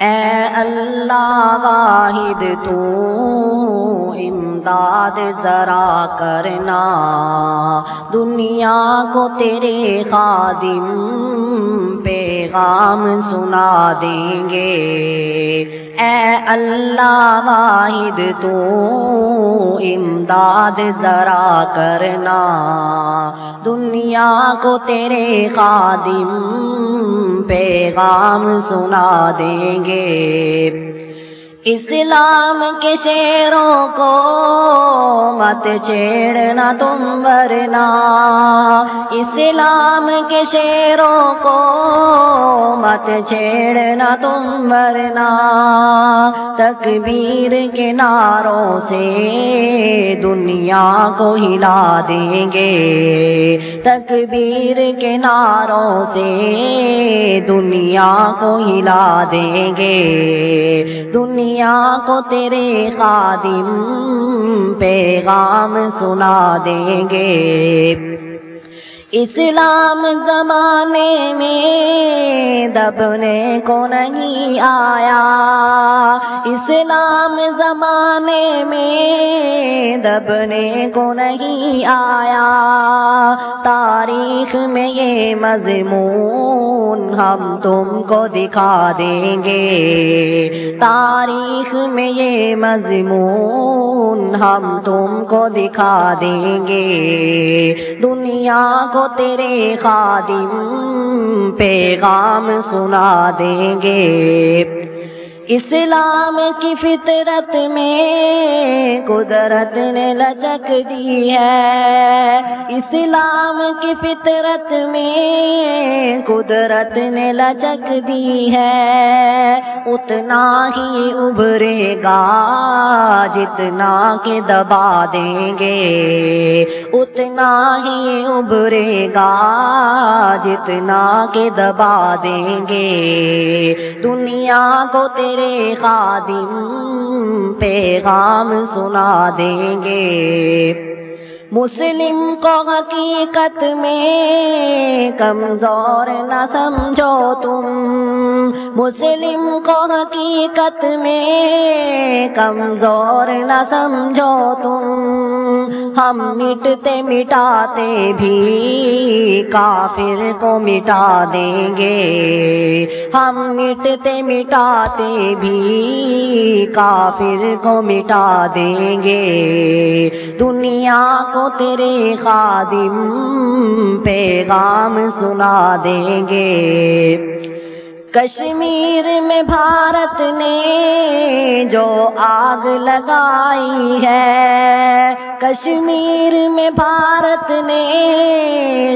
اے اللہ واحد تو امداد ذرا کرنا، دنیا کو تیرے خادم پیغام سنا دیں گے۔ اے اللہ واحد، تو امداد ذرا کرنا۔ دنیا کو تیرے خادم پیغام سنا دیں گے۔ اسلام کے شیروں کو مت چھیڑنا تم ورنا اسلام کے شیروں کو مت چھیڑنا تم ورنا تکبیر کے ناروں سے دنیا کو ہلا دیں گے۔ تکبیر کے ناروں سے دنیا کو ہلا دیں گے۔ دنیا کو تیرے خادم پیغام سنا دیں گے۔ اسلام زمانے میں دبنے کو نہیں آیا۔ اسلام زمانے میں دبنے کو نہیں آیا۔ تاریخ میں یہ مضمون ہم تم کو دکھا دیں گے۔ تاریخ میں یہ مضمون ہم تم کو دکھا دیں گے۔ دنیا کو تیرے خادم پیغام سنا دیں گے۔ اسلام کی فطرت میں قدرت نے لچک دی ہے۔ اسلام کی فطرت میں قدرت نے لچک دی ہے، اتنا ہی ابھرے گا، جتنا کہ دبا دیں گے۔ اتنا ہی ابھرے گا، جتنا کہ دبا دیں گے۔ دنیا کو تیرے تیرے خادم پیغام سنا دیں گے۔ مسلم کو حقیقت میں کمزور نہ سمجھو تم۔ مسلم کو حقیقت میں کمزور نہ سمجھو تم۔ ہم مٹتے مٹاتے بھی کافر کو مٹا دیں گے۔ ہم مٹتے مٹاتے بھی کافر کو مٹا دیں گے۔ دنیا کو تیرے خادم پیغام سنا دیں گے۔ کشمیر میں بھارت نے جو آگ لگائی ہے، کشمیر میں بھارت نے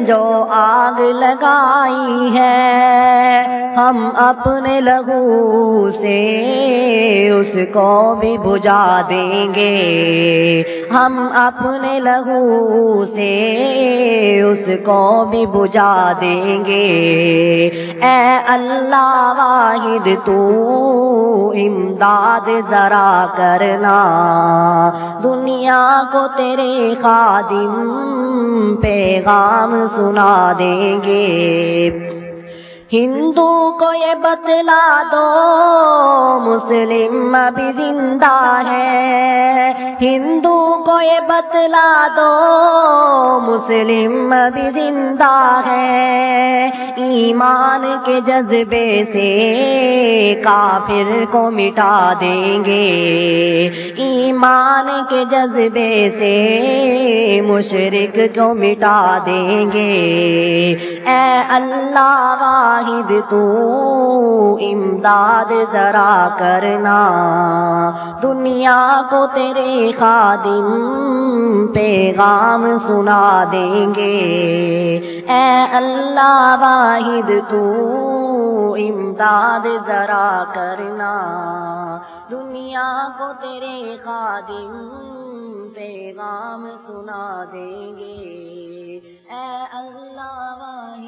جو آگ لگائی ہے۔ ہم اپنے لہو سے اس کو بھی بجھا دیں گے۔ ہم اپنے لہو سے اس کو بھی بجھا دیں گے۔ اے اللہ واحد تو امداد ذرا کرنا۔ دنیا کو تیرے خادم پیغام سنا دیں گے۔ ہندو کو یہ بتلا دو۔ مسلم ابھی زندہ ہے۔ ہندو کو یہ بتلا دو، مسلم ابھی زندہ ہے۔ ایمان کے جذبے سے کافر کو مٹا دیں گے۔ ایمان کے جذبے سے مشرق کو مٹا دیں گے۔ اے اللہ واحد، تو امداد ذرا کر۔ کرنا۔ دنیا کو تیرے خادم پیغام سنا دیں گے۔ اے اللہ واحد، تو امداد ذرا کرنا۔ دنیا کو تیرے خادم پیغام سنا دیں گے۔ اے اللہ واحد